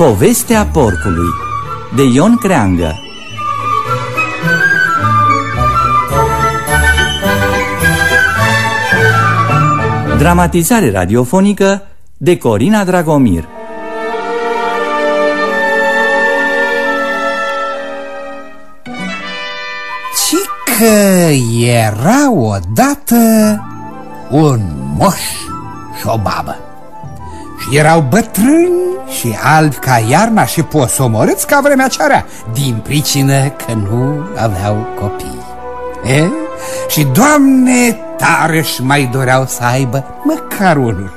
Povestea porcului de Ion Creangă. Dramatizare radiofonică de Corina Dragomir. Ci că era odată un moș și o babă. Și erau bătrâni și albi ca iarna și posomorâți ca vremea cearea Din pricină că nu aveau copii. E? Și, Doamne, tare și mai doreau să aibă măcar unul.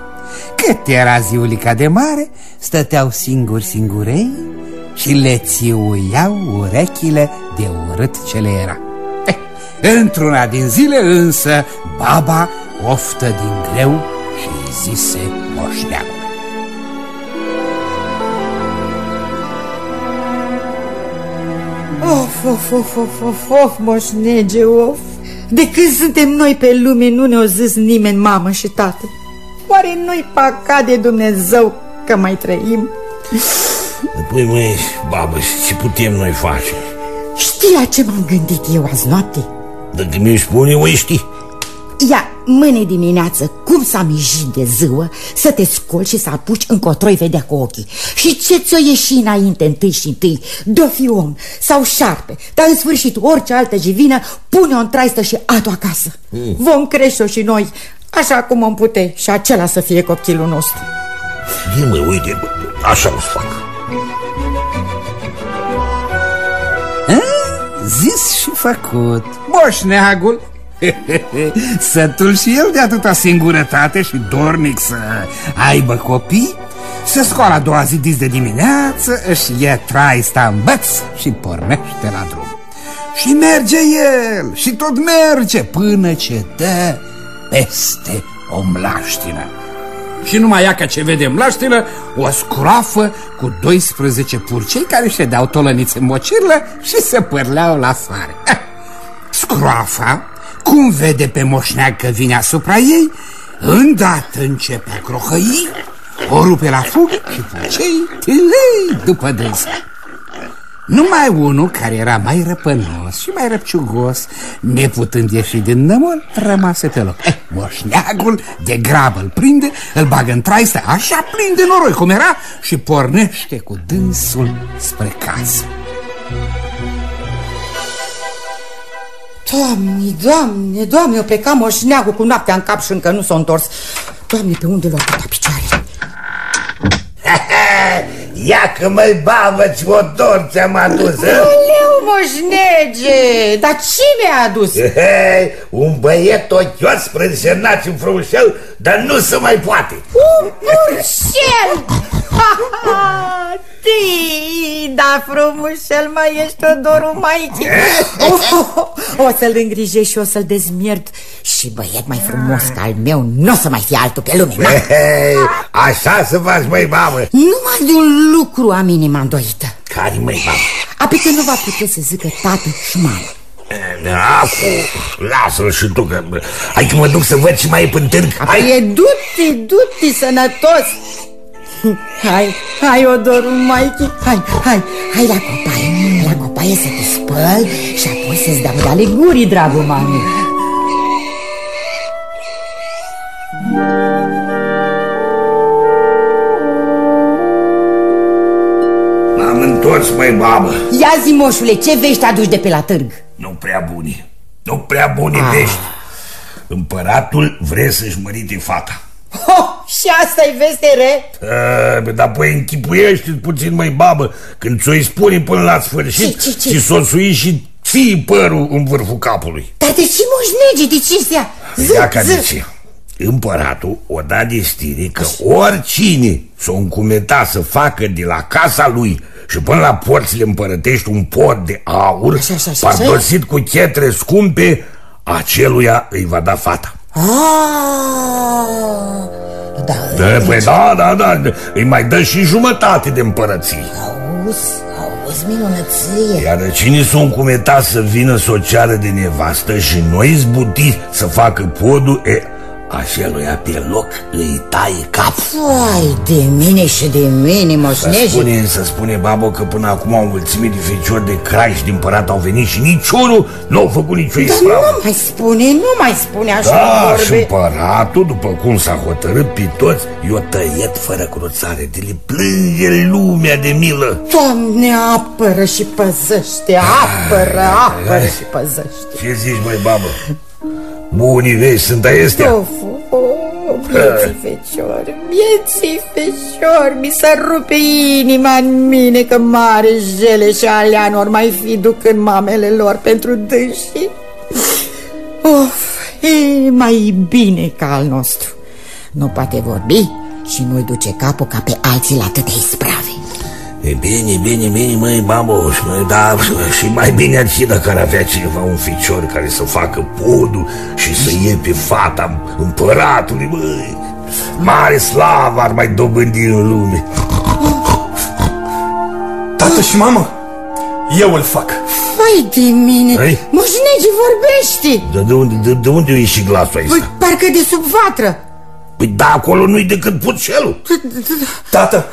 Cât era ziulica de mare, stăteau singuri singurei Și le țiuiau urechile de urât ce le era. Eh, Într-una din zile însă, baba oftă din greu și zise moșneagul Of, of, of, of, of, of, moșnege, of De când suntem noi pe lume nu ne-o zis nimeni mamă și tată Oare noi pacat de Dumnezeu că mai trăim? Păi măi, babă, ce putem noi face? Știi la ce m-am gândit eu azi noapte? Dacă mi-o spune, o știi Ia, mâine dimineață, cum s-a mijit de ziua Să te scoli și să apuci încotro-i vedea cu ochii. Și ce ți-o ieși înainte întâi și întâi? De-o fi om sau șarpe Dar în sfârșit orice altă jivină Pune-o în traistă și atu acasă mm. Vom crește-o și noi Așa cum am pute Și acela să fie copilul nostru. Ia mă, uite, așa o să fac. A? Zis și făcut. Moșneagul Sătul și el de atâta singurătate și dornic să aibă copii? Se scoală a doua zi dis de dimineață Își ia traista în băț și pornește la drum. Și merge el și tot merge Până ce dă peste o mlaștină. Și numai ia ca ce vede mlaștină O scroafă cu 12 purcei Care ședeau tolănițe în mocirlă Și se părleau la soare Scroafa cum vede pe moșneag că vine asupra ei, îndată începe a crohăi, o rupe la fug și cei tilei după dânsa. Numai unul care era mai răpănos și mai răpciugos, neputând ieși din nămol, rămase pe loc. Eh, moșneagul de grabă îl prinde, îl bagă în traistă, așa plin de noroi cum era, și pornește cu dânsul spre casă. Doamne, doamne, doamne, eu pleca moșneagul cu noaptea în cap și încă nu s-a întors Doamne, pe unde l-a atâta picioare? Ia că măi babă, ce odor ți-am adus Aleu, moșnege, dar cine a adus? Hei, un băiet ochios sprâncenat în frumușel, dar nu se mai poate Un purcel! Știi, da frumușel mai ești odorul maichii oh, O să-l îngrijești și o să-l dezmierd. Și băiet mai frumos ca al meu Nu o să mai fie altul pe lume Hei, Așa să faci, măi, mamă. Numai de un lucru am inima îndoită. Care, măi, mamă? Apică nu va putea să zică tată și mamă. Acu, lasă-l și tu că... Hai că mă duc să văd ce mai e pe târg. Hai, du-te, du-te, sănătos Hai, hai, odorul Maichi Hai, hai, hai la copaie La copaie să te spăl Și apoi să-ți dau de ale gurii, dragul mami M-am întors, măi, babă Ia zi, moșule, ce vești aduci de pe la târg? Nu prea bune Nu prea bune ah. vești Împăratul vrea să-și mărite fata Oh, și asta-i veste re? A, dar păi închipuiește puțin, mai babă, când ți-o spune până la sfârșit ce, ce, ce? și s-o sui și fii părul în vârful capului. Dar de ce moșnege, de ce stea? Ia ca de ce? Împăratul o da de stire că oricine s-o încumeta să facă de la casa lui și până la porțile împărătești un pod de aur, așa, așa, așa, pardosit cu chetre scumpe, aceluia îi va da fata. Ah, da, da, păi da, da, da, îi mai dă și jumătate de împărății. Auzi, auzi, minunăție. Iar cine s-o încumeta să vină să o ceară de nevastă și noi zbuti să facă podul, e, Așa lui pe loc îi tai capul. Ai de mine și de mine, Să moșneji spune, să spune babă că până acum o mulțime de feciori de craiș și din părat au venit și niciunul nu au făcut nicio Dar ispravă. nu mai spune, nu mai spune așa Da, și vorbe împăratul, după cum s-a hotărât pe toți, i-o tăiet fără cruțare, de le plânge lumea de milă. Doamne, apără și păzăște, apără, apără și păzăște Ce zici, măi, babă? Bunii vești sunt aestea? Of, oh, vieții fecior, vieții fecior, mi se rupe inima în mine că mare jele și alean ori mai fi ducând mamele lor pentru dânsii. Of, e mai bine ca al nostru. Nu poate vorbi și nu-i duce capul ca pe alții la atâtea isprave. E bine, bine, bine, măi, babă, și măi, da, și mai bine ar fi dacă ar avea cineva un ficior care să facă podul și să iei pe fata împăratului, măi. Mare slavă ar mai dobândi în lume. Tată și mamă, eu îl fac. Vai de mine, Ei? moșnegi vorbește De, de, unde, de, de unde e și glasul ăsta? Păi, parcă de sub vatră Păi da, acolo nu-i decât puțelul. Tată,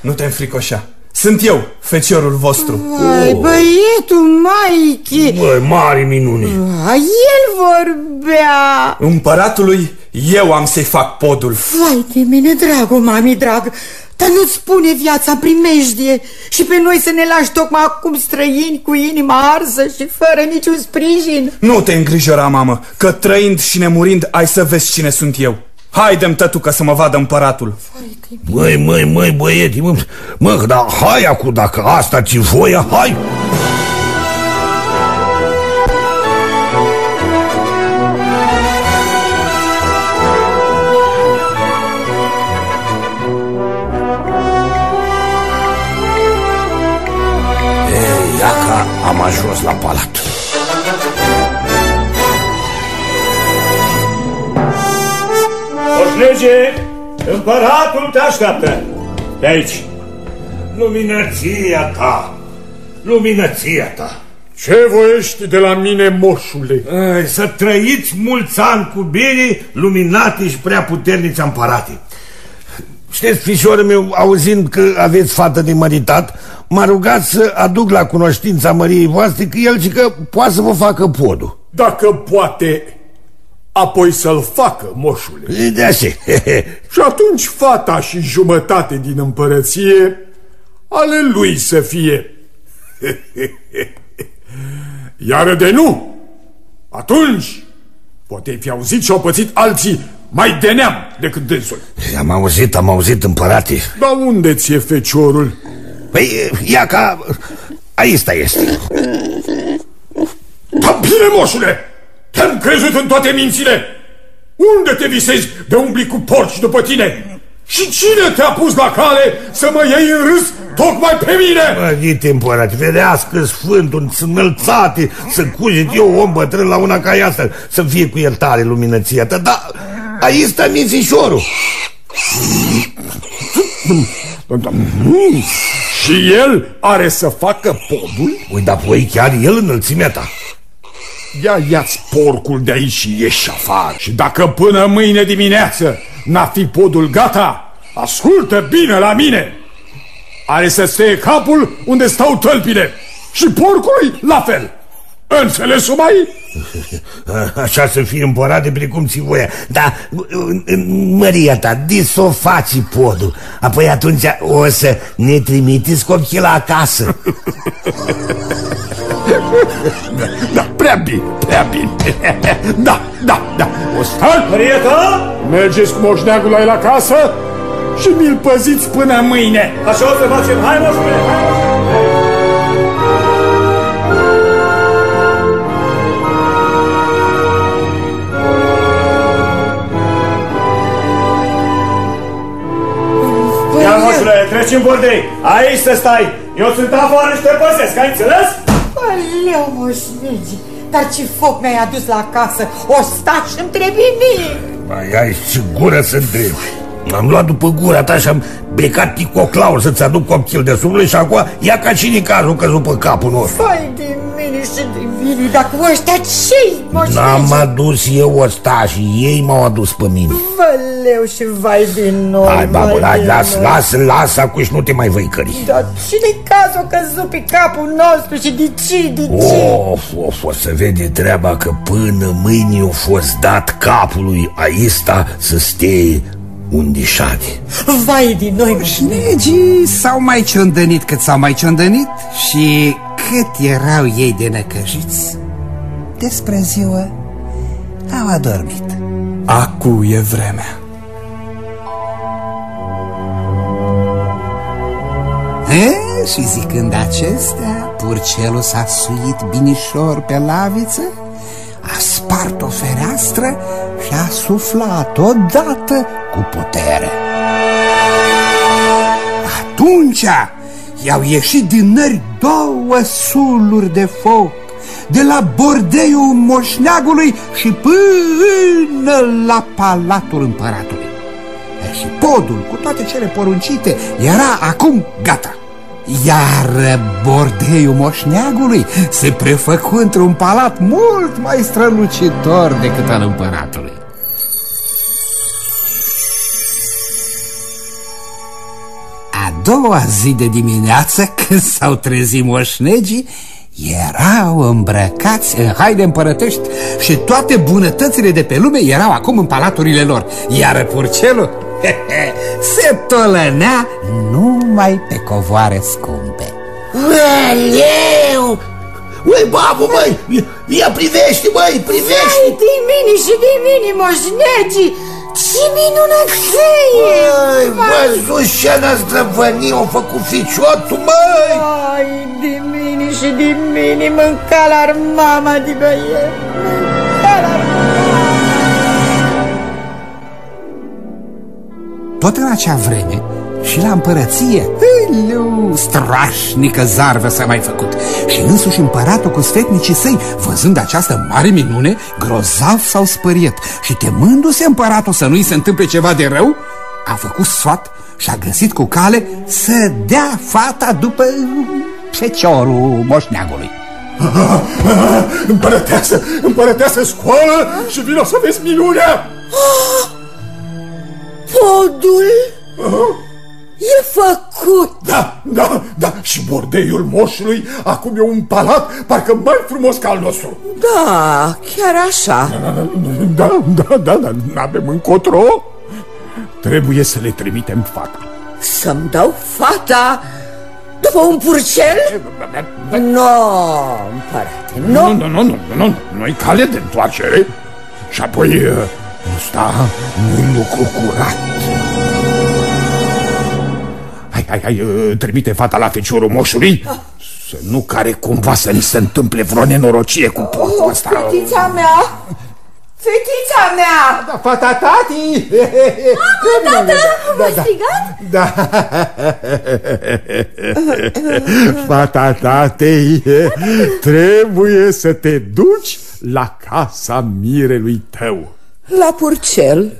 nu te înfricoșa. Sunt eu, feciorul vostru. Vai, băietul Maichi Măi, mare minune. A, El vorbea Împăratului, eu am să-i fac podul. Vai de mine, dragul mami, drag Dar nu-ți spune viața primejdie Și pe noi să ne lași tocmai acum străini Cu inima arsă și fără niciun sprijin Nu te îngrijora, mamă, că trăind și nemurind ai să vezi cine sunt eu. Haidem, tătucă, să mă vadă împăratul. Măi, măi, măi, băieti, mă, mă, dar hai acum, dacă asta ți voia, hai. Ei, ia că am ajuns la palat. Moșnege, împăratul te așteaptă. De aici. Luminăția ta, luminăția ta. Ce voiești de la mine, moșule? Ai, Să trăiți mulți ani cu bine, luminate și prea puterniți împărate. Știți, fișorul meu, auzind că aveți fată de măritat, m-a rugat să aduc la cunoștința măriei voastre că el și că poate să vă facă podul. Dacă poate, apoi să-l facă, moșule. De așa. Și atunci fata și jumătate din împărăție ale lui să fie. Iar de nu, atunci poate fi auzit și au pățit alții mai de neam decât dânsul. Am auzit, am auzit, împărate. Dar unde ți-e feciorul? Păi, ia ca... Aici este. Da bine, moșule! Te-am crezut în toate mințile! Unde te visezi de umbli cu porci după tine? Și cine te-a pus la cale să mă iei în râs tocmai pe mine? Mă, ghite, împărate, ferească Sfântul, să înălțate, să cuget eu om bătrân la una ca asta, să fie cu iertare luminăția ta, dar aici stă mințișorul. Și el are să facă podul? Ui, dar voi chiar el înălțimea ta. Ia ia-ți porcul de aici și ieși afară. Și dacă până mâine dimineață n-a fi podul gata, ascultă bine la mine. Are să stea capul unde stau tălpile și porcului la fel. Înțelesul mai? Așa să fie împărat de precum ți voia. Dar, Maria ta, dis o faci podul. Apoi atunci o să ne trimiteți copchii la acasă. Da, prea bine, prea bine. Da, da, da. O stai, Marieta? mergeți cu moșneagul la el acasă și mi-l păziți până mâine. Așa o să facem. Hai, moșule, hai, moșule. Treci în bordei. Aici să stai. Eu sunt afară și te păsesc, ai înțeles? Aleu, moșnegi Dar ce foc mi-ai adus la casă O sta și-mi trebuie mie Mai ai și gură să întrebi. Am luat după gura ta și am becat ticoclaul să-ți aduc copchil de sub și acum ia ca și cazul căzut pe capul nostru. Vai de mine, mini și de mini Dacă ăștia ce-i N-am adus eu ostașii, ei m-au adus pe mine Văleu și vai din nou Hai, babă, vai hai, din las, noi. las, las, acum și nu te mai văicări Dar și de cazul căzut pe capul nostru și de ce, de ce? Of, of, o să vede treaba că până mâine a fost dat capului aista să stea unde șade Vai din noi Șnegii s-au mai ciondănit cât s-au mai ciondănit și cât erau ei de năcăjiți. Despre ziua au adormit. Acu e vremea. E, și zicând acestea, purcelul s-a suit binișor pe laviță, a spart o fereastră și a suflat odată cu putere. Atunci i-au ieșit din nări două suluri de foc, de la bordeiul moșneagului și până la palatul împăratului. E, Și podul, cu toate cele poruncite, era acum gata. Iar bordeiul moșneagului se prefăcu într-un palat mult mai strălucitor decât al împăratului. A doua zi de dimineață, când s-au trezit moșnegii, erau îmbrăcați în haide împărătești și toate bunătățile de pe lume erau acum în palaturile lor, iar purcelul se tolănea numai pe covoare scumpe. Aleu! Ui, babu, măi, ia privește, măi, Vai privește de mine și de mine, moșnegii Ce minunăție! Măi, văzut ce n-a zdrăvănit, au făcut ficiotul, măi Ai de mine și de mine mânca la mama de băiet Mânca la Tot în acea vreme și la împărăție Hăleu, strașnică zarvă s-a mai făcut. Și însuși împăratul cu sfetnicii săi Văzând această mare minune Grozav s-au spăriet. Și temându-se împăratul să nu-i se întâmple ceva de rău A făcut sfat și a găsit cu cale Să dea fata după feciorul moșneagului. Împărăteasă, împărăteasă, scoală și vino să vezi minunea! Podul e făcut Da, da, da, și bordeiul moșului acum e un palat parcă mai frumos ca al nostru. Da, chiar așa Da, da, da, da, n-avem încotro. Trebuie să le trimitem fata. Să-mi dau fata după un purcel? Nu, împărate, nu Nu, nu, nu, nu, nu, nu, nu-i cale de întoarcere. Și apoi, uh, ăsta nu-i lucru curat. Hai, hai, hai, uh, trimite fata la feciorul moșului Să nu care cumva să ni se întâmple vreo nenorocie cu portul ăsta Fetița mea Fetița mea Da, fata tati! Mamă, tată, m-ai strigat? Da. Fata tatei, trebuie să te duci la casa mirelui tău. La purcel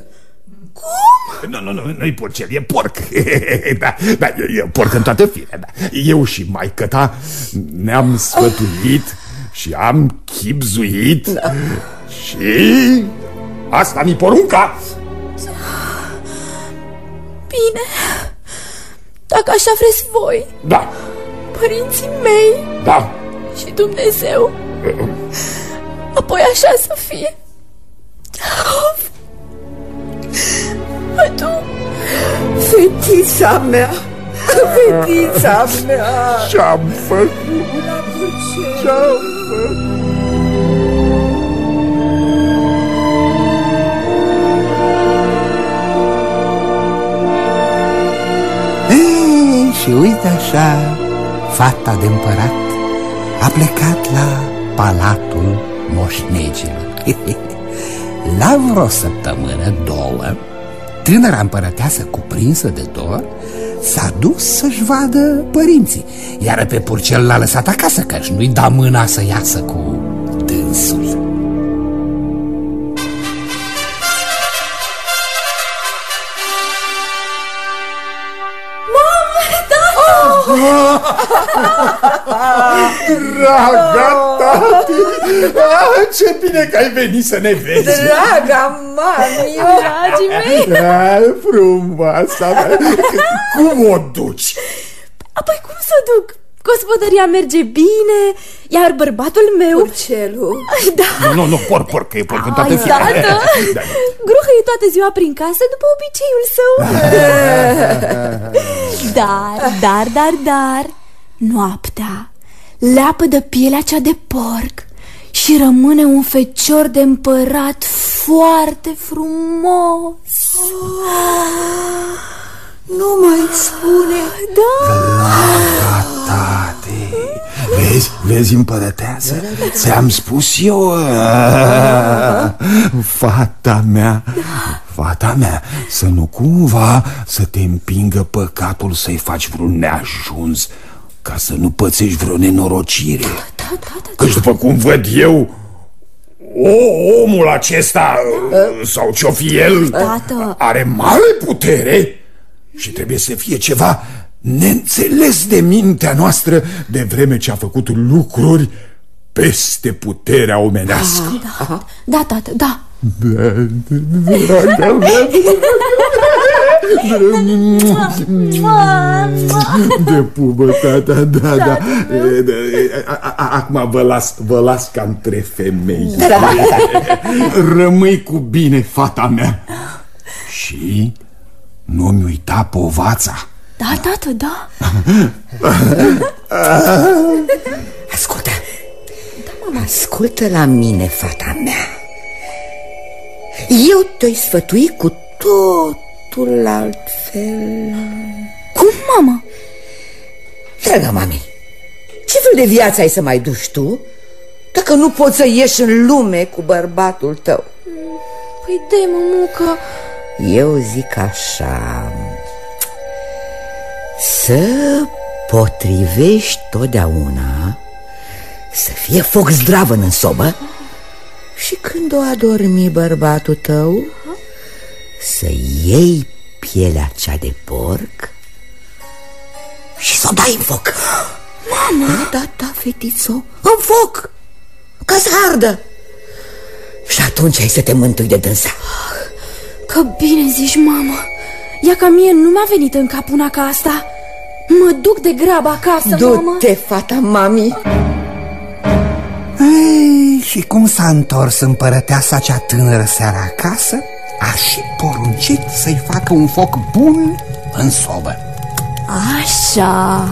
Nu, nu, nu, nu-i porcel, e porc. da, da, e, e porc în toată firea. Da. Eu și maică ta ne-am sfătuit și am chipzuit da. și asta mi porunca. Bine, dacă așa vreți voi, Da, părinții mei da. și Dumnezeu, apoi așa să fie. Tu, Fetița mea Fetița mea Ce-am făcut? Ce-am făcut? Ei, și uite așa, fata de împărat a plecat la palatul moșnegilor. La vreo săptămână, două, tânăra împărăteasă cuprinsă de dor s-a dus să-și vadă părinții, iar pe purcel l-a lăsat acasă, căci nu-i da mâna să iasă cu dânsul. Mamă, tată! Draga tati! Ah, ce bine că ai venit să ne vezi! Draga mami! Dragii mei! Ah, frumoasa mea! Cum o duci? Apoi cum să duc? Gospodăria merge bine, iar bărbatul meu... Urcelul Da, Nu, nu, nu, por, por, că e por în toată Ai, firea. tată! Da. Gruhăie toată ziua prin casă după obiceiul său Dar, dar, dar, dar Noaptea Leapă de pielea cea de porc Și rămâne un fecior de împărat Foarte frumos. Nu mai spune. Da, Tate, vezi, vezi împărăteasă? Ți-am spus eu Fata mea Fata mea Să nu cumva să te împingă păcatul să-i faci vreun neajuns Ca să nu pățești vreo nenorocire Căci după cum văd eu o, omul acesta Sau ce-o fi el Tată. Are mare putere Și trebuie să fie ceva neînțeles de mintea noastră De vreme ce a făcut lucruri peste puterea omenească da, da, tată, da Draga mea, De pupă, tata, da, da E, da, e, a- a- a- Acum vă las, vă las ca între femei. Rămâi cu bine, fata mea. Și nu-mi uita povața. Da, tată, da. Ascultă. Da, mama, ascultă la mine, fata mea. Eu te-ai sfătui cu totul altfel. Cum, mamă? Dragă mami, ce fel de viață ai să mai duci tu Dacă nu poți să ieși în lume cu bărbatul tău? Păi de mămucă. Eu zic așa Să potrivești totdeauna Să fie foc zdravăn în sobă Și când o adormi bărbatul tău Să iei pielea cea de porc Și să o dai în foc. Mama? Da, da, da, fetițo În foc Ca să ardă. Și atunci ai să te mântui de dânsa. Că bine zici, mamă. Ia ca mie nu mi-a venit în cap una ca asta. Mă duc de grabă acasă, mamă. Du-te, fata mami. Ei, și cum s-a întors împărăteasa cea tânără seara acasă, aș și poruncit să-i facă un foc bun în sobă. Așa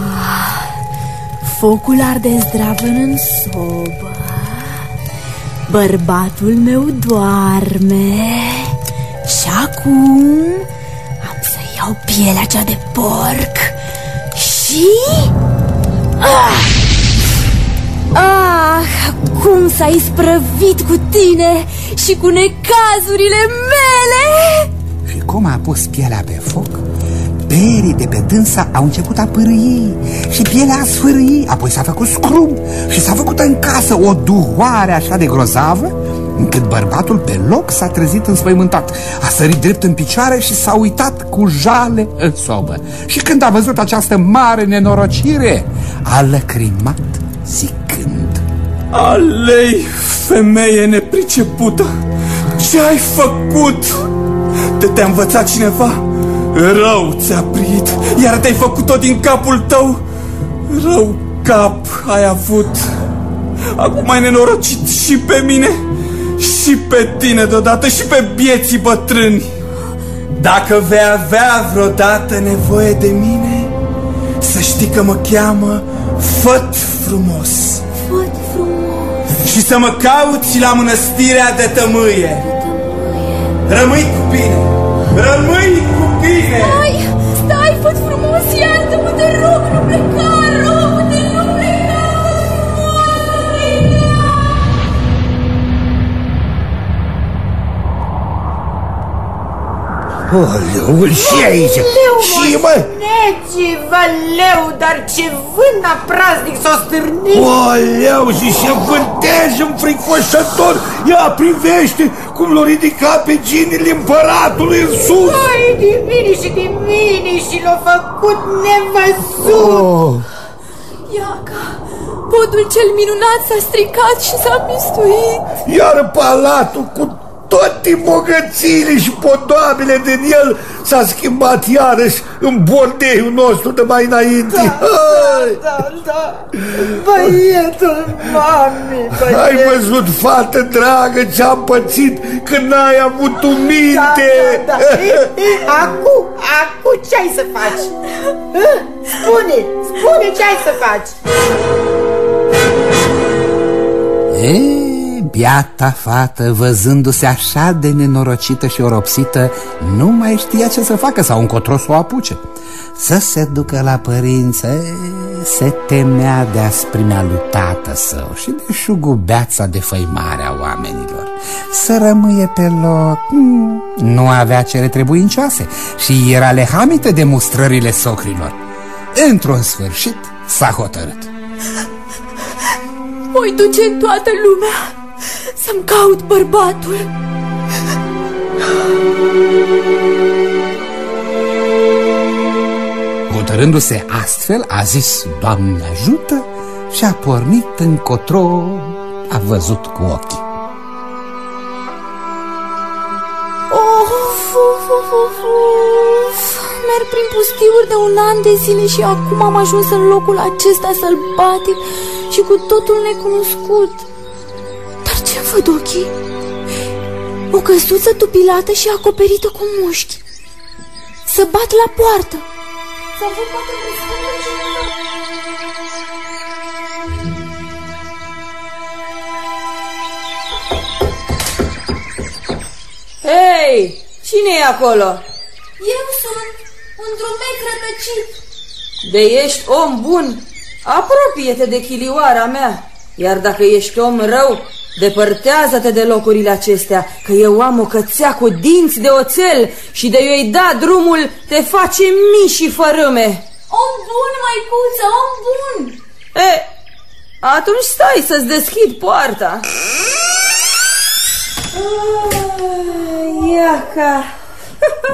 Focul arde zdravăn în sobă Bărbatul meu doarme Și acum am să iau pielea cea de porc Și... Ah! Ah, cum s-a isprăvit cu tine și cu necazurile mele! Și cum a pus pielea pe foc, perii de pe dânsa au început a pârâi și pielea a sfârâi, apoi s-a făcut scrum și s-a făcut în casă o duhoare așa de grozavă, încât bărbatul pe loc s-a trezit înspăimântat. A sărit drept în picioare și s-a uitat cu jale în sobă. Și când a văzut această mare nenorocire, a lăcrimat zicând... Alei, femeie nepricepută, ce ai făcut? Te te-a învățat cineva? Rău ți-a prit, iar te-ai făcut-o din capul tău? Rău cap ai avut. Acum ai nenorocit și pe mine, și pe tine deodată, și pe bieții bătrâni. Dacă vei avea vreodată nevoie de mine, să știi că mă cheamă Făt frumos. Făt frumos și să mă cauți la mănăstirea de tămâie. Rămâi cu bine! Rămâi cu bine! Stai, stai, făt frumos, iartă-mă, te rog, nu pleca, Oleu, și aici? Leu, Și mă Nege, valeu, dar ce vânt praznic s-o stârnit. Oleu, și ce vântej înfricoșător Ia privește cum l-a ridicat pe ginile împăratului în sus. Ai, din mine și din mine și l-a făcut nevăzut. Oh. Iaca, podul cel minunat s-a stricat și s-a mistuit. Iar palatul cu toate bogățiile și podoabele din el s-a schimbat iarăși în bordeiul nostru de mai înainte. Da, da, da, da. Băietul mami, băietul. Ai văzut, fată dragă, ce-am pățit când n-ai avut tu minte. Da, da, da. Acum, acum ce ai să faci? Spune, spune ce ai să faci. E, biata fată, văzându-se așa de nenorocită și oropsită, nu mai știa ce să facă sau încotro să o apuce. Să se ducă la părință, se temea de asprimea lui tată său și de șugubeața de făimare a oamenilor. Să rămâie pe loc, mm, nu avea cele trebuincioase și era lehamită de mustrările socrilor. Într-un sfârșit s-a hotărât. Voi duce în toată lumea să-mi caut bărbatul. Hotărându-se astfel, a zis Doamne ajută și a pornit încotro a văzut cu ochii. Of, of, of, of, of. Merg prin pustiuri de un an de zile și acum am ajuns în locul acesta sălbatic și cu totul necunoscut. Dar ce văd ochii? O căsuță tupilată și acoperită cu mușchi. Să bat la poartă. Să văd poate răspunde cineva. Hei, cine e acolo? Eu sunt un drumec rătăcit. De ești om bun, apropie-te de chilioara mea. Iar dacă ești om rău, depărtează-te de locurile acestea, că eu am o cățea cu dinți de oțel și de eu-i da drumul, te face mii și fărâme. Om bun, maicuță, om bun! E, atunci stai să-ți deschid poarta. Ah, Iaca!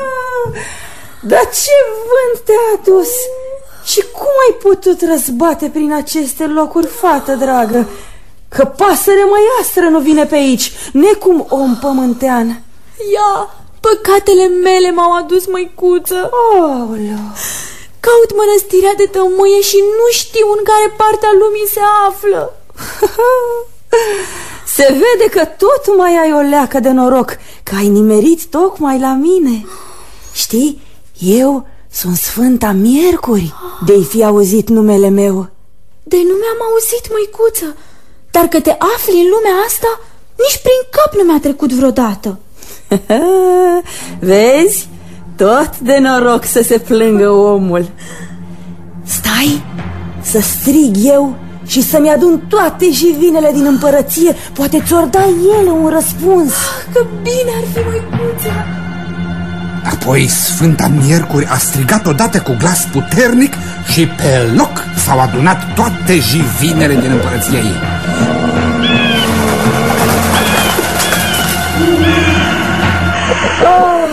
Dar ce vânt te-a adus! Și cum ai putut răzbate prin aceste locuri, fată dragă? Că pasăre măiastră nu vine pe aici, necum om pământean. Ia, păcatele mele m-au adus, măicuță. Aoleu! Caut mănăstirea de tămâie și nu știu în care parte a lumii se află. Se vede că tot mai ai o leacă de noroc, că ai nimerit tocmai la mine. Știi, eu sunt Sfânta Miercuri, de-ai fi auzit numele meu. De nu mi-am auzit, măicuță, dar că te afli în lumea asta, nici prin cap nu mi-a trecut vreodată. Vezi? Tot de noroc să se plângă omul. Stai să strig eu și să-mi adun toate jivinele din împărăție. Poate ți-or da ele un răspuns. Că bine ar fi, măicuță! Apoi Sfânta Miercuri a strigat odată cu glas puternic și pe loc s-au adunat toate jivinele din împărăția ei. Oh,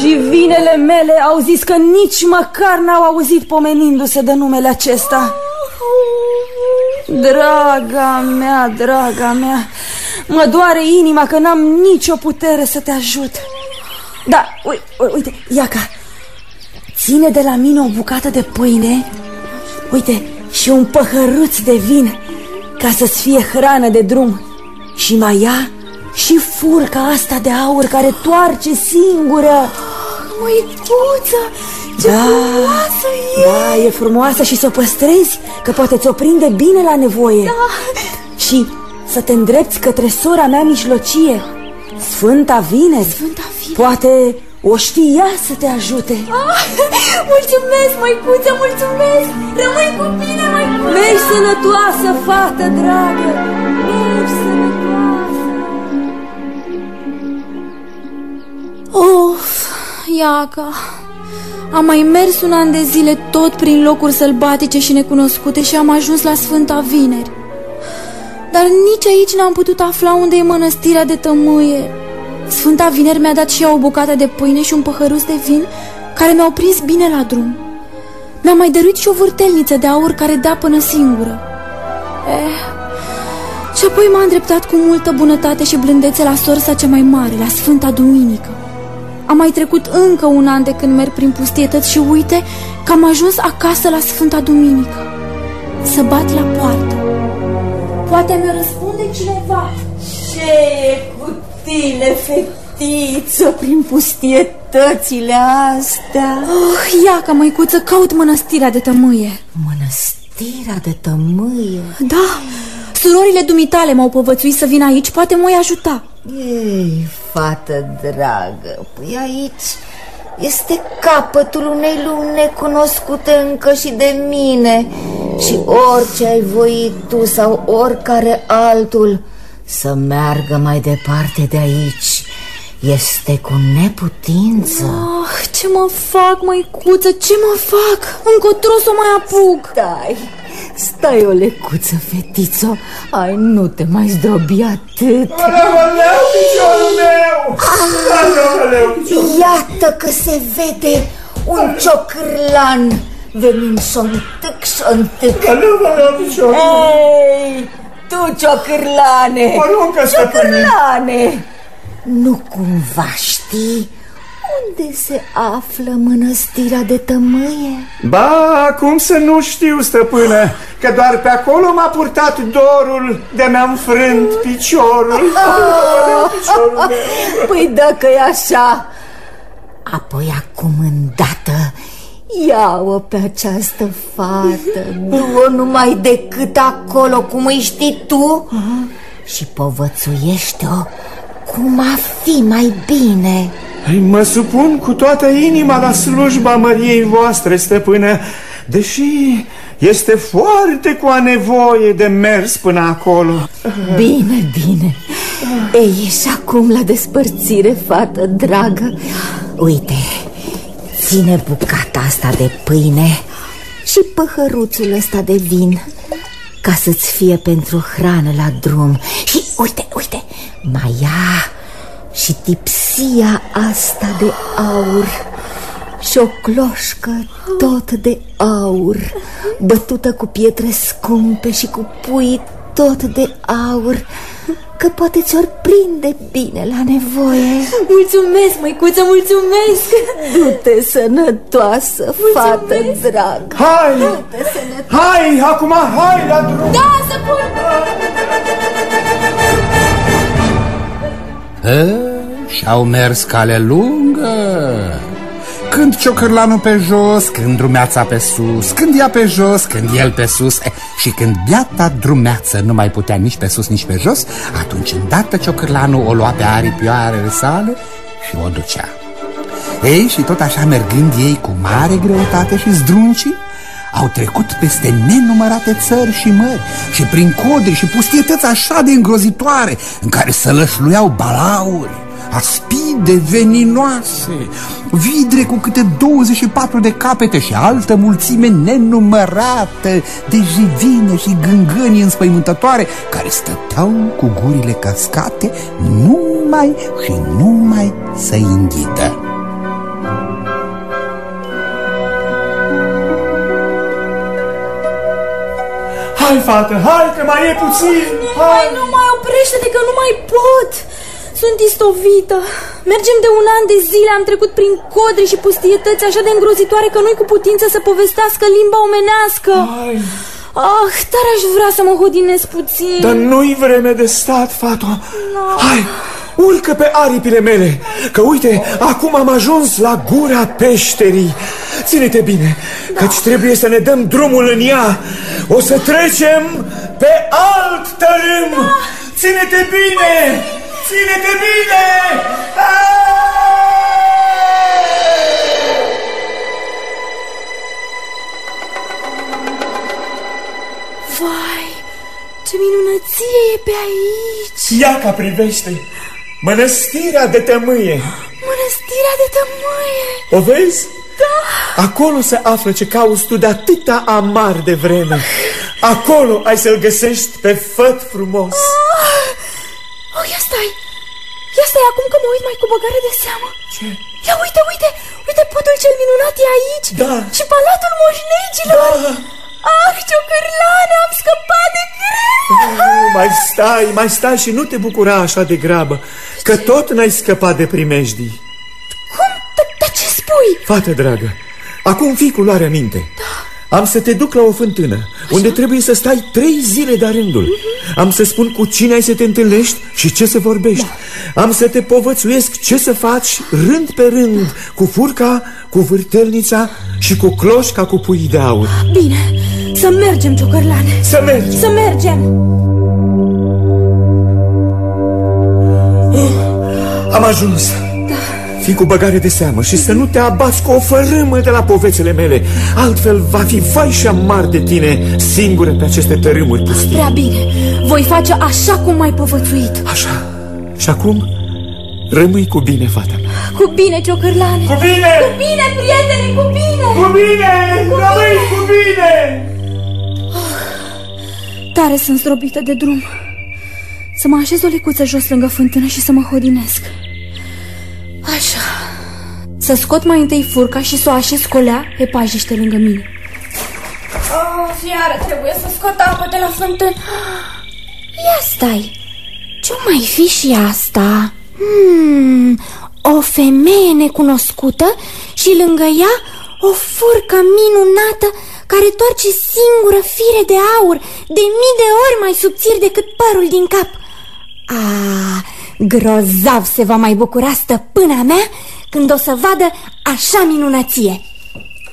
jivinele mele au zis că nici măcar n-au auzit pomenindu-se de numele acesta. Draga mea, draga mea, mă doare inima că n-am nicio putere să te ajut. Da, uite, uite, Iaca, ține de la mine o bucată de pâine, uite, și un păhăruț de vin, ca să-ți fie hrană de drum. Și mai ia și furca asta de aur care toarce singură. Măicuță, ce Da, frumoasă e! Da, e frumoasă și să o păstrezi, că poate ți-o prinde bine la nevoie. Da. Și să te îndrepți către sora mea mijlocie, Sfânta Vine. Sfânta Vine. Poate o știa să te ajute. Ah, mulțumesc, măicuță, mulțumesc! Rămâi cu bine, măicuță! Mergi sănătoasă, fată dragă! Mergi sănătoasă! Of, Iaca Am mai mers un an de zile tot prin locuri sălbatice și necunoscute și am ajuns la Sfânta Vineri Dar nici aici n-am putut afla unde e mănăstirea de tămâie Sfânta Vineri mi-a dat și ea o bucată de pâine și un păhărus de vin Care mi-au prins bine la drum Mi-a mai dăruit și o vârtelniță de aur care dea până singură Eh, și apoi m-a îndreptat cu multă bunătate și blândețe la sorsa cea mai mare, la Sfânta Duminică. Am mai trecut încă un an de când merg prin pustietăți și uite că am ajuns acasă la Sfânta Duminică. Să bat la poartă. Poate mi-o răspunde cineva. Ce e cu tine, fetiță, prin pustietățile astea? Oh, ia ca măicuță, caut mănăstirea de tămâie. Mănăstirea de tămâie? Da, Surorile dumitale m-au povățuit să vin aici, poate mă ajuta Ei, fată dragă, păi aici este capătul unei lumi necunoscute încă și de mine. Și orice ai voit tu sau oricare altul Să meargă mai departe de aici este cu neputință. Oh, Ce mă fac, măicuță, ce mă fac? Încotro să mai apuc? Stai, Stai o lecuță, fetițo Ai, nu te mai zdrobi atât. Aleu, piciorul meu! Aleu, piciorul Iată că se vede un ciocârlan. Venind șontâc, șontâc Aleu, aleu, piciorul Ei, tu ciocârlane! Poruncă, Ciocârlane! Nu cumva știi unde se află mănăstirea de tămâie? Ba, cum să nu știu, stăpână Că doar pe acolo m-a purtat dorul de mi-am frânt piciorul. Oh, piciorul Păi dacă e așa Apoi acum îndată Ia-o pe această fată. Du-o numai decât acolo cum îi știi tu Și povățuiește-o cum a fi mai bine. Păi mă supun cu toată inima la slujba măriei voastre, stăpână Deși este foarte cu a nevoie de mers până acolo. Bine, bine. Ei, și acum la despărțire, fată dragă. Uite, ține bucata asta de pâine Și păhăruțul ăsta de vin Ca să-ți fie pentru hrană la drum. Și uite, uite, mai ia și tipsia asta de aur și o cloșcă tot de aur Bătută cu pietre scumpe și cu pui tot de aur Că poate ți-or prinde bine la nevoie. Mulțumesc, măicuță, mulțumesc! Du-te sănătoasă, mulțumesc. fată dragă. Hai, hai, acum hai la drum! Da, să pun Și-au mers cale lungă. Când ciocârlanul pe jos, când drumeața pe sus Când ea pe jos, când el pe sus e, Și când biata drumeață nu mai putea nici pe sus, nici pe jos Atunci îndată ciocârlanul o lua pe aripioarele sale și o ducea. Ei, și tot așa mergând ei cu mare greutate și zdruncii au trecut peste nenumărate țări și mări și prin codri și pustietăți așa de îngrozitoare în care sălășluiau balauri, aspide veninoase, vidre cu câte 24 de capete și altă mulțime nenumărată de jivine și gângăni înspăimântătoare care stăteau cu gurile cascate numai și numai să-i înghită. Hai, fată, hai, că mai e puțin. Hai, hai nu mai oprește-te, că nu mai pot Sunt istovită. Mergem de un an de zile, am trecut prin codri și pustietăți așa de îngrozitoare Că nu-i cu putință să povestească limba omenească. Hai Ah, dar aș vrea să mă hodinesc puțin. Dar nu-i vreme de stat, fato no. Hai, urcă pe aripile mele Că uite, acum am ajuns la gura peșterii. Ține-te bine, da. căci trebuie să ne dăm drumul în ea. O să trecem pe alt tărâm. Da. Ține-te bine, ține-te bine! Vai, ce minunăție e pe aici! Ia ca privește! Mănăstirea de tămâie! Mănăstirea mănăstirea de tămâie! O vezi? Da! Acolo se află ce cauți tu de atâta amar de vreme. Acolo ai să-l găsești pe făt frumos. ah! Oh, ia stai. Ia stai acum că mă uit mai cu băgare de seamă. Ce? Ia uite, uite, uite podul cel minunat e aici. Da. Și palatul moșnegilor. Da. Ah, ciocârlane, am scăpat de greu oh, Mai stai, mai stai și nu te bucura așa de grabă Că tot n-ai scăpat de primejdii. Cum? Dar ce spui? Fată dragă, acum fii cu luare minte. Da am să te duc la o fântână Așa? Unde trebuie să stai trei zile de rândul uh -huh. Am să spun cu cine ai să te întâlnești Și ce să vorbești da. Am să te povățuiesc ce să faci Rând pe rând da. Cu furca, cu vârtelnița Și cu cloșca cu pui de aur Bine, să mergem, ciocărlane Să mergem Să mergem uh, Am ajuns Fii cu băgare de seamă și să nu te abați cu o fărâmă de la povețele mele. Altfel va fi vai și amar de tine singură pe aceste tărâmuri pustii. Prea bine, voi face așa cum m-ai povățuit. Așa, și acum rămâi cu bine, fata mea. Cu bine, ciocârlane Cu bine! Cu bine, prietene, cu bine. Cu bine, cu rămâi bine. cu bine! Oh, Tare sunt zdrobită de drum. Să mă așez o licuță jos lângă fântână și să mă hodinesc Așa. Să scot mai întâi furca și să o așez colea pe pajiște lângă mine. Oh, iară trebuie să scot apă de la fântână Ia stai. Ce mai fi și asta? Hmm, o femeie necunoscută și lângă ea o furcă minunată care toarce singură fire de aur de mii de ori mai subțiri decât părul din cap. Ah, Grozav se va mai bucura stăpâna mea când o să vadă așa minunăție.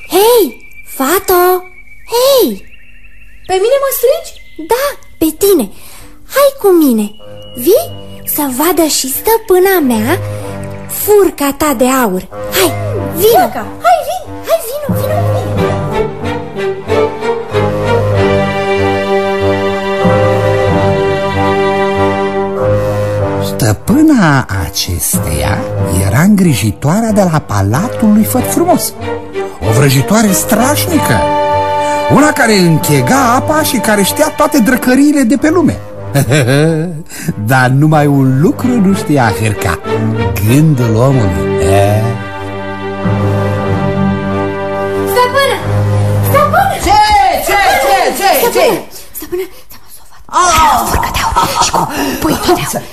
Hei, fato, hei! Pe mine mă strigi? Da, pe tine. Hai cu mine, vii să vadă și stăpâna mea furca ta de aur. Hai, vină, hai, vin, hai, vină, vină cu mine Stăpâna acesteia era îngrijitoarea de la palatul lui Făt Frumos O vrăjitoare strașnică Una care închega apa și care știa toate drăcăriile de pe lume Dar numai un lucru nu știa Herca Gândul omului Stăpână! Stăpână! Ce? Ce? Ce? Ce? Ce? Stăpână, ți-am o oh! Furcă de aur și cu pui de aur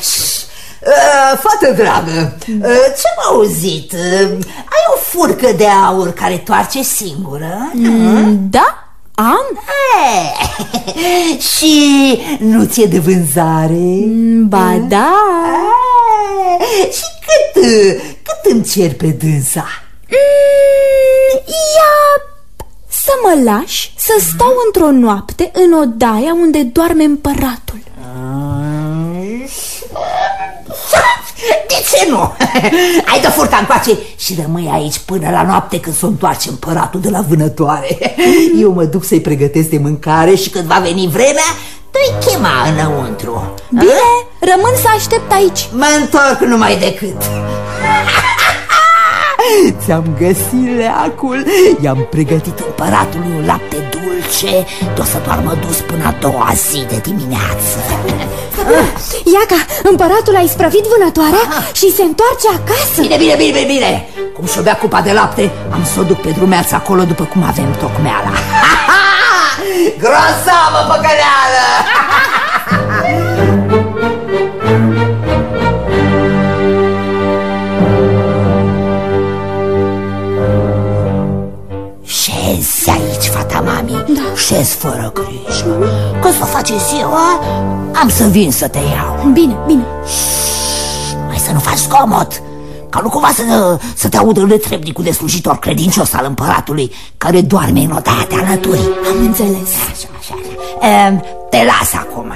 Uh, fată dragă, uh, ce-am auzit? Uh, ai o furcă de aur care toarce singură? Mm, da, am e, Și nu ți-e de vânzare? Ba da e, Și cât, cât îmi cer pe dânsa? Mm, ia să mă lași să stau într-o noapte în odaia unde doarme împăratul De ce nu? Ai de furta încoace și rămâi aici până la noapte când s-o întoarce împăratul de la vânătoare Eu mă duc să-i pregătesc de mâncare și când va veni vremea, te-i chema înăuntru Bine, A? rămân să aștept aici Mă întorc numai decât Ți-am găsit leacul I-am pregătit împăratului un lapte dulce De o să doarmă dus până a doua zi de dimineață. Iaca, împăratul a isprăvit vânătoarea Aha. și se întoarce acasă. Bine, bine, bine, bine, bine. Cum și-o bea cupa de lapte Am să o duc pe drumeață acolo după cum avem tocmeala. Grosavă păcăleală mami da. Șezi fără grijă Că să o face ziua Am să vin să te iau. Bine, bine. Mai să nu faci zgomot Ca nu cumva să, să te audă netrebnicul de slujitor credincios al împăratului Care doarme în odaia de alături. Am înțeles. Așa, așa, așa. Te las acum.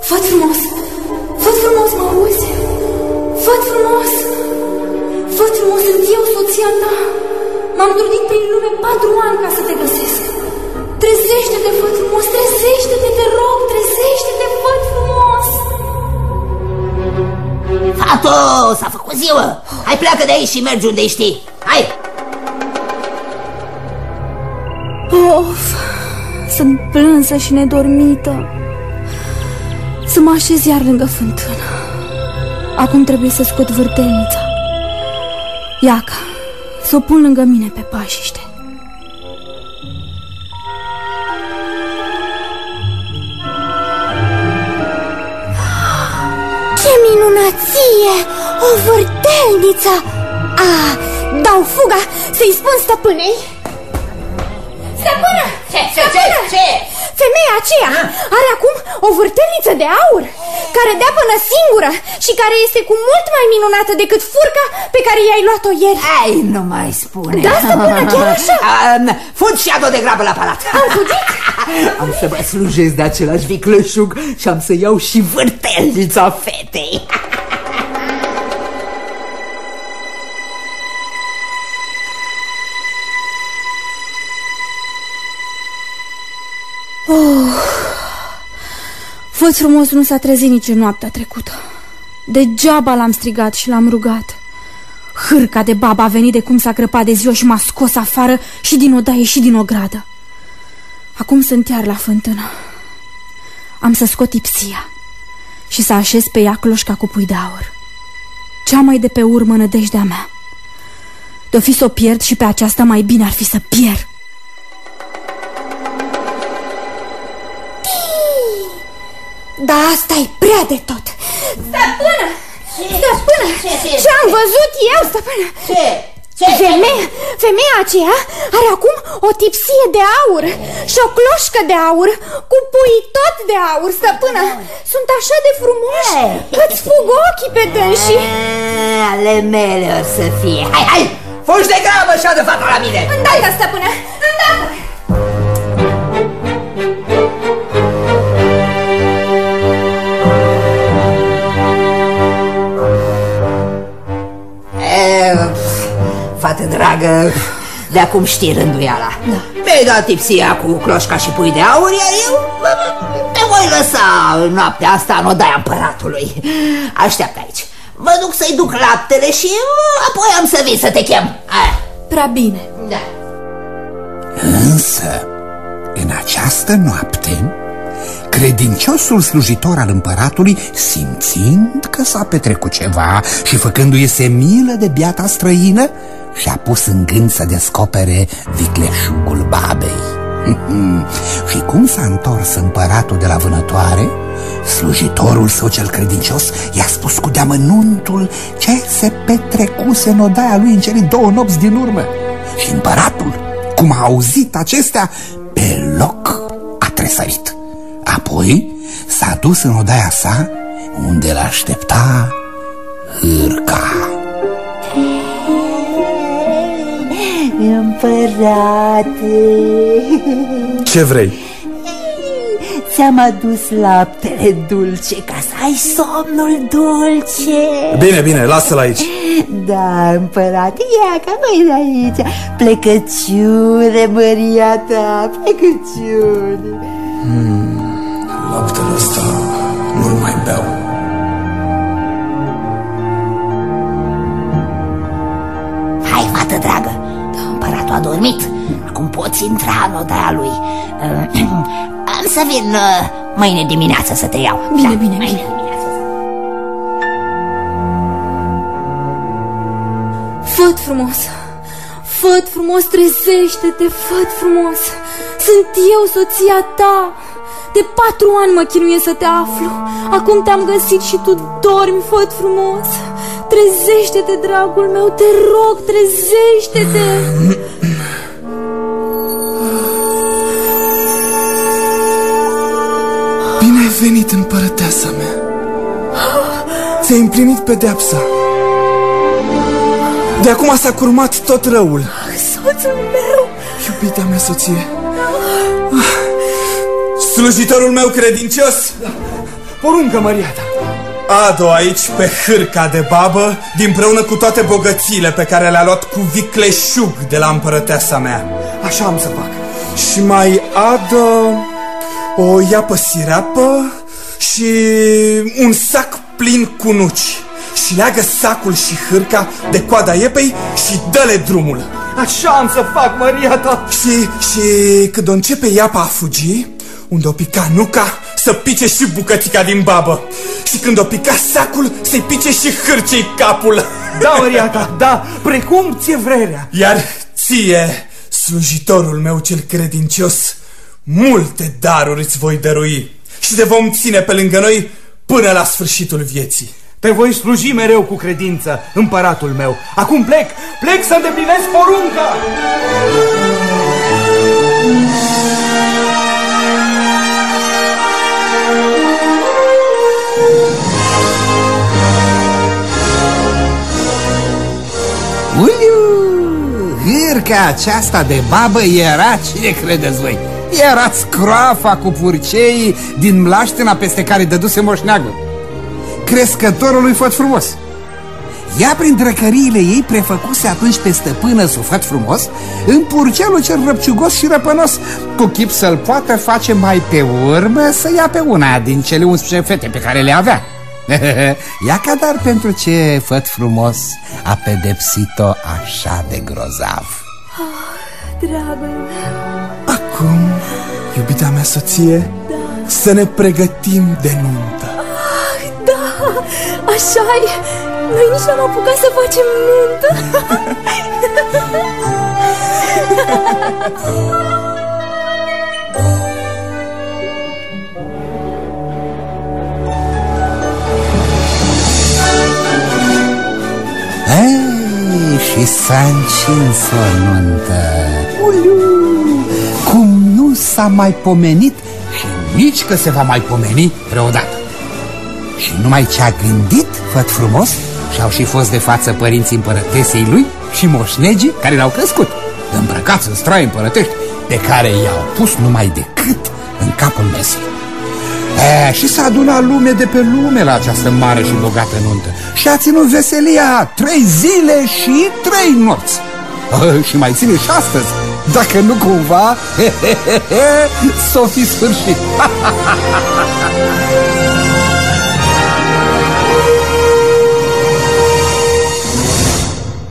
Fă frumos frumos, sunt eu, soția ta. M-am trudit prin lume patru ani ca să te găsesc. Trezește-te, fă frumos, trezește-te, te rog, trezește-te, fă frumos. Fato, s-a făcut ziua. Hai pleacă de aici și mergi unde știi. Hai! Of, sunt plânsă și nedormită. Să mă așez iar lângă fântână. Acum trebuie să scot vârtenița. Iaca, să o pun lângă mine pe pașiște. Ce minunăție! O vârtelniță! Ah, dau fuga să-i spun stăpânei Stăpână! Ce, ce, ce, ce? Femeia aceea are acum o vârtelniță de aur Care dea până singură Și care este cu mult mai minunată decât furca pe care i-ai luat-o ieri. Ai, nu mai spune. Da, stăpână, chiar așa? Um, Fugi și adu de grabă la palat. Am fugit? Am să mă slujesc de același vicleșug Și am să iau și vârtelnița fetei Oh, Văd frumos nu s-a trezit nici în noaptea trecută. Degeaba l-am strigat și l-am rugat. Hârca de baba a venit de cum s-a crăpat de ziua și m-a scos afară și din odaie și din ogradă. Acum sunt iar la fântână. Am să scot ipsia și să așez pe ea cloșca cu pui de aur. Cea mai de pe urmă nădejdea mea. De-o fi să o pierd și pe aceasta mai bine ar fi să pierd. Da, asta e prea de tot Stăpână! Stăpână! Ce, ce, Ce am văzut eu, stăpână? Ce? Ce? Femeia, femeia aceea are acum o tipsie de aur și o cloșcă de aur cu pui tot de aur, stăpână. Sunt așa de frumoși că-ți fug ochii pe dânsii. Ale mele o să fie Hai, hai, fugi de grabă și adu fata la mine Îndată, stăpână, îndată! Fată dragă, de acum știi rânduiala da. Mi-ai dat tipsia cu cloșca și pui de aur Iar eu te voi lăsa în noaptea asta în odaia împăratului Așteaptă aici Mă duc să-i duc laptele și apoi am să vin să te chem Aia. Prea bine. Da. Însă, în această noapte, credinciosul slujitor al împăratului, simțind că s-a petrecut ceva și făcându-i se milă de biata străină, și-a pus în gând să descopere vicleșugul babei. și cum s-a întors împăratul de la vânătoare, slujitorul său cel credincios i-a spus cu deamănuntul ce se petrecuse în odaia lui în cele două nopți din urmă. Și împăratul, cum a auzit acestea, pe loc a tresărit. Apoi s-a dus în odaia sa unde l-aștepta hârca. Împărate. Ce vrei? Ți-am adus laptele dulce ca să ai somnul dulce. Bine, bine, lasă-l aici. Da, împărate, ia ca noi de aici. Plecăciune, măria ta, plecăciune. Laptele ăsta nu-l mai beau împăratul a dormit Acum poți intra în odaia lui Am să vin uh, mâine dimineață să te iau Bine, Da, bine, mâine bine. dimineață. Făt frumos! Făt frumos, trezește-te, făt frumos! Sunt eu, soția ta! De patru ani mă chinuie să te aflu. Acum te-am găsit și tu dormi, făt frumos! Trezește-te, dragul meu, te rog, trezește-te! Bine ai venit, împărăteasa mea. Ți-ai împlinit pedeapsa. De acum s-a curmat tot răul. Soțul meu! Iubita mea soție. Slujitorul meu credincios. Poruncă, Maria ta. Adu aici pe hârca de babă Dinpreună cu toate bogățiile pe care le-a luat cu vicleșug de la împărăteasa mea. Așa am să fac. Și mai adă o iapă sireapă Și un sac plin cu nuci și leagă sacul și hârca de coada iepei și dă-le drumul. Așa am să fac, Maria ta. Și, și când o începe iapa a fugi, unde o pica nuca, să pice și bucățica din babă. Și când o pica sacul, să-i pice și hârcei capul. Da, Maria ta, da, precum ți-e vrerea. Iar ție, slujitorul meu cel credincios, multe daruri îți voi dărui și te vom ține pe lângă noi până la sfârșitul vieții. Te voi sluji mereu cu credință, împăratul meu. Acum plec, plec să îndeplinesc porunca! Uliu! Hârca aceasta de babă era, cine credeți voi? Era scroafa cu purcei din mlaștina peste care dăduse moșneagul. Crescătorul lui Făt Frumos. Ea prin drăcăriile ei prefăcuse atunci pe stăpână sufăt frumos În purcelul cel răpciugos și răpănos Cu chip să-l poată face mai pe urmă să ia pe una din cele 11 fete pe care le avea. Ia ca dar pentru ce făt frumos a pedepsit-o așa de grozav? Oh, Dragul meu Acum, iubita mea soție, da. să ne pregătim de nuntă. Ah, Da, așa e Noi nici n-am apucat să facem nuntă. Ei, și s-a încins o nuntă. Uliu, Cum nu s-a mai pomenit și nici că se va mai pomeni vreodată. Și numai ce a gândit, făt frumos Și-au și fost de față părinții împărătesei lui Și moșnegii care l-au crescut. Îmbrăcați în stroi împărătești Pe care i-au pus numai decât în capul mesei E, și s-a adunat lume de pe lume la această mare și bogată nuntă. Și a ținut veselia trei zile și trei nopți. E, Și mai ține și astăzi Dacă nu cumva S-o fi sfârșit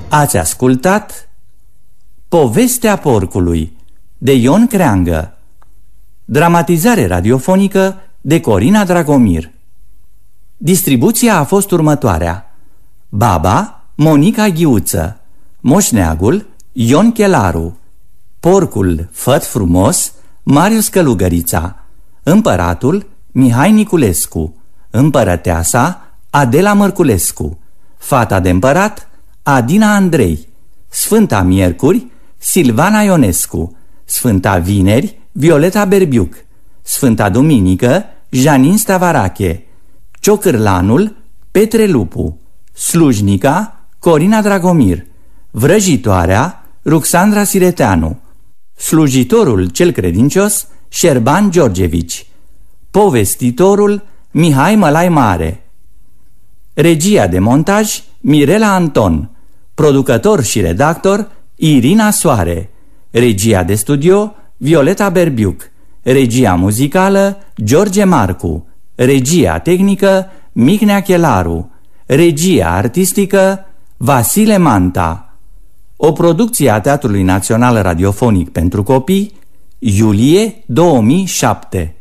Ați ascultat Povestea porcului de Ion Creangă Dramatizare radiofonică de Corina Dragomir. Distribuția a fost următoarea. Baba, Monica Ghiuță, Moșneagul, Ion Chelaru, Porcul, Făt Frumos, Marius Călugărița, Împăratul, Mihai Niculescu, Împărăteasa, Adela Mărculescu, Fata de împărat, Adina Andrei, Sfânta Miercuri, Silvana Ionescu, Sfânta Vineri, Violeta Berbiuc, Sfânta Duminică, Janin Stavarache, Ciocârlanul, Petre Lupu, Slujnica, Corina Dragomir, Vrăjitoarea, Ruxandra Sireteanu, Slujitorul cel credincios, Șerban Georgevici, Povestitorul, Mihai Mălai Mare, Regia de montaj, Mirela Anton, Producător și redactor, Irina Soare, Regia de studio, Violeta Berbiuc, Regia muzicală George Marcu. Regia tehnică Mihnea Chelaru. Regia artistică Vasile Manta O producție a Teatrului Național Radiofonic pentru Copii Iulie 2007